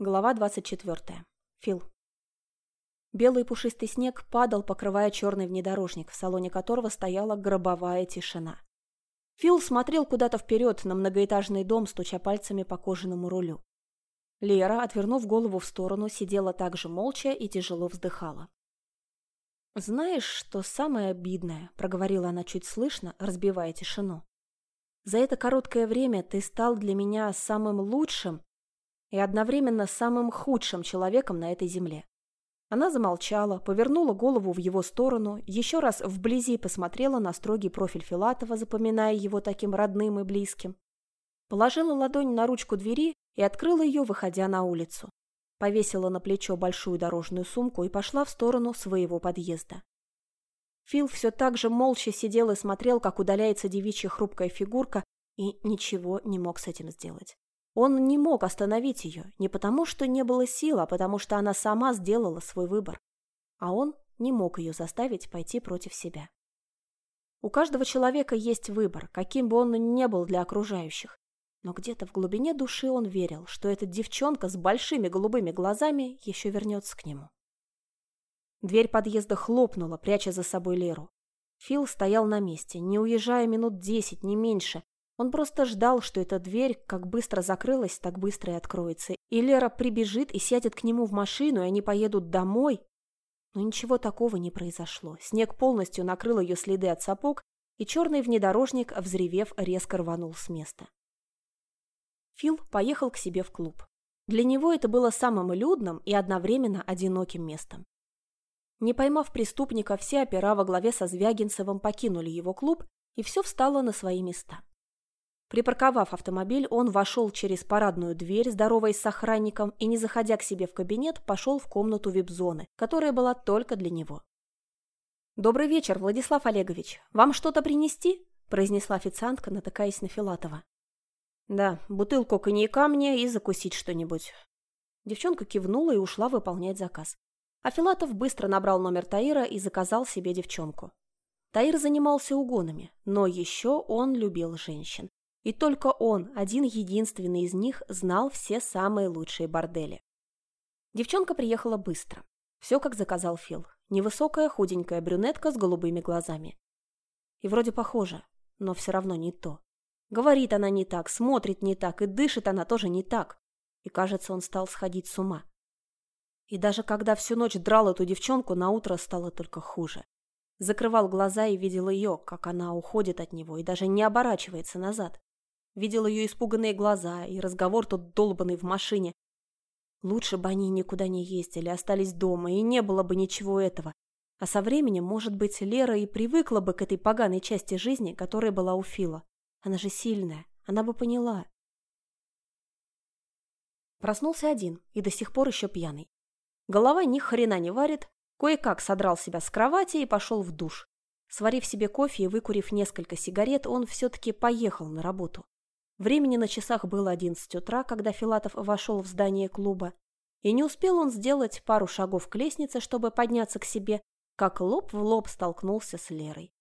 Глава 24. Фил. Белый пушистый снег падал, покрывая черный внедорожник, в салоне которого стояла гробовая тишина. Фил смотрел куда-то вперед на многоэтажный дом, стуча пальцами по кожаному рулю. Лера, отвернув голову в сторону, сидела также молча и тяжело вздыхала. «Знаешь, что самое обидное?» – проговорила она чуть слышно, разбивая тишину. «За это короткое время ты стал для меня самым лучшим и одновременно самым худшим человеком на этой земле. Она замолчала, повернула голову в его сторону, еще раз вблизи посмотрела на строгий профиль Филатова, запоминая его таким родным и близким. Положила ладонь на ручку двери и открыла ее, выходя на улицу. Повесила на плечо большую дорожную сумку и пошла в сторону своего подъезда. Фил все так же молча сидел и смотрел, как удаляется девичья хрупкая фигурка, и ничего не мог с этим сделать. Он не мог остановить ее, не потому что не было сил, а потому что она сама сделала свой выбор. А он не мог ее заставить пойти против себя. У каждого человека есть выбор, каким бы он ни был для окружающих. Но где-то в глубине души он верил, что эта девчонка с большими голубыми глазами еще вернется к нему. Дверь подъезда хлопнула, пряча за собой Леру. Фил стоял на месте, не уезжая минут десять, не меньше, он просто ждал, что эта дверь как быстро закрылась, так быстро и откроется. И Лера прибежит и сядет к нему в машину, и они поедут домой. Но ничего такого не произошло. Снег полностью накрыл ее следы от сапог, и черный внедорожник, взревев, резко рванул с места. Фил поехал к себе в клуб. Для него это было самым людным и одновременно одиноким местом. Не поймав преступника, все опера во главе со Звягинцевым покинули его клуб, и все встало на свои места. Припарковав автомобиль, он вошел через парадную дверь, здороваясь с охранником, и, не заходя к себе в кабинет, пошел в комнату вип-зоны, которая была только для него. «Добрый вечер, Владислав Олегович. Вам что-то принести?» – произнесла официантка, натыкаясь на Филатова. «Да, бутылку коньяка мне и закусить что-нибудь». Девчонка кивнула и ушла выполнять заказ. А Филатов быстро набрал номер Таира и заказал себе девчонку. Таир занимался угонами, но еще он любил женщин. И только он, один единственный из них, знал все самые лучшие бордели. Девчонка приехала быстро. Все, как заказал Фил. Невысокая, худенькая брюнетка с голубыми глазами. И вроде похожа, но все равно не то. Говорит она не так, смотрит не так, и дышит она тоже не так. И кажется, он стал сходить с ума. И даже когда всю ночь драл эту девчонку, на утро стало только хуже. Закрывал глаза и видел ее, как она уходит от него и даже не оборачивается назад. Видел ее испуганные глаза и разговор тот долбанный в машине. Лучше бы они никуда не ездили, остались дома, и не было бы ничего этого. А со временем, может быть, Лера и привыкла бы к этой поганой части жизни, которая была у Фила. Она же сильная, она бы поняла. Проснулся один и до сих пор еще пьяный. Голова ни хрена не варит, кое-как содрал себя с кровати и пошел в душ. Сварив себе кофе и выкурив несколько сигарет, он все-таки поехал на работу. Времени на часах было одиннадцать утра, когда Филатов вошел в здание клуба, и не успел он сделать пару шагов к лестнице, чтобы подняться к себе, как лоб в лоб столкнулся с Лерой.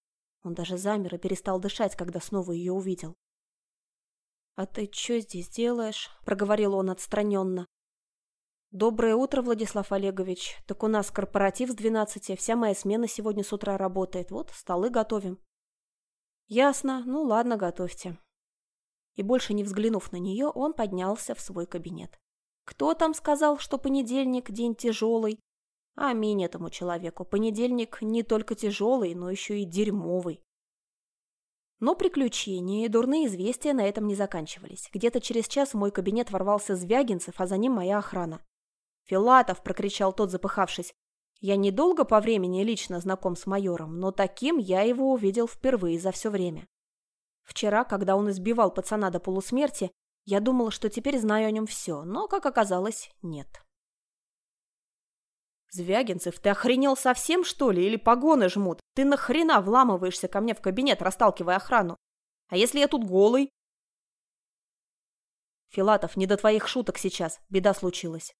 Он даже замер и перестал дышать, когда снова ее увидел. «А ты что здесь делаешь?» – проговорил он отстраненно. «Доброе утро, Владислав Олегович. Так у нас корпоратив с двенадцати, вся моя смена сегодня с утра работает. Вот, столы готовим». «Ясно. Ну ладно, готовьте» и больше не взглянув на нее, он поднялся в свой кабинет. Кто там сказал, что понедельник – день тяжелый? Аминь этому человеку. Понедельник не только тяжелый, но еще и дерьмовый. Но приключения и дурные известия на этом не заканчивались. Где-то через час в мой кабинет ворвался Звягинцев, а за ним моя охрана. «Филатов!» – прокричал тот, запыхавшись. «Я недолго по времени лично знаком с майором, но таким я его увидел впервые за все время. Вчера, когда он избивал пацана до полусмерти, я думала, что теперь знаю о нем все, но, как оказалось, нет. «Звягинцев, ты охренел совсем, что ли? Или погоны жмут? Ты нахрена вламываешься ко мне в кабинет, расталкивая охрану? А если я тут голый?» «Филатов, не до твоих шуток сейчас. Беда случилась».